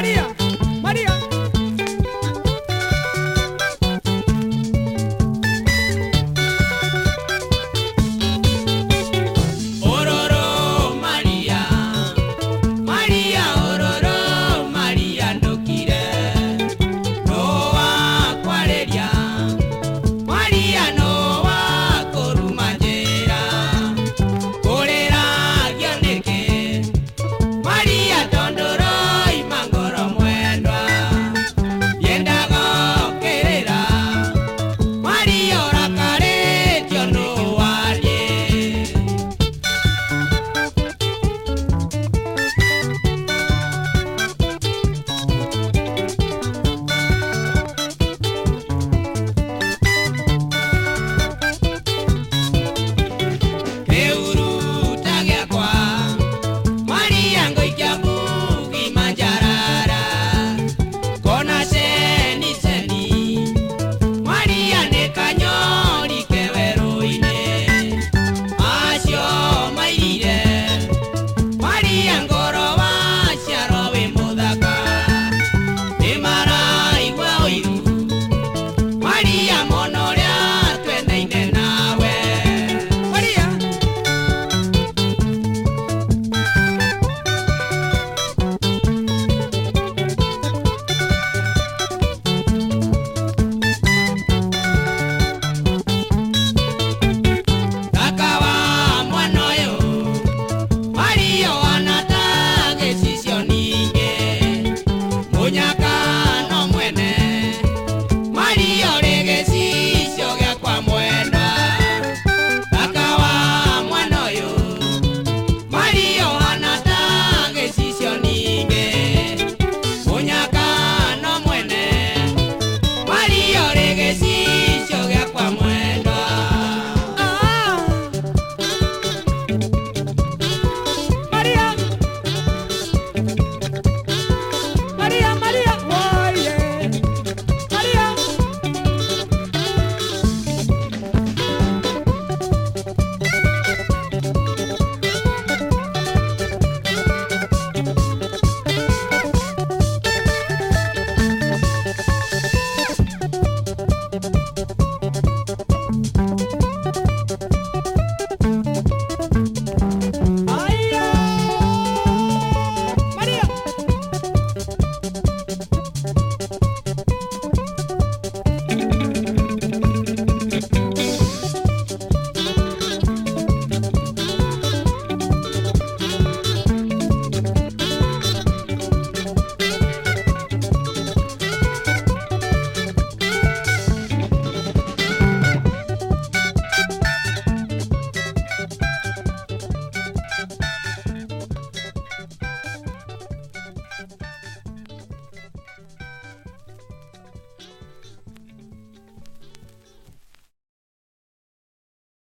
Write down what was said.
María.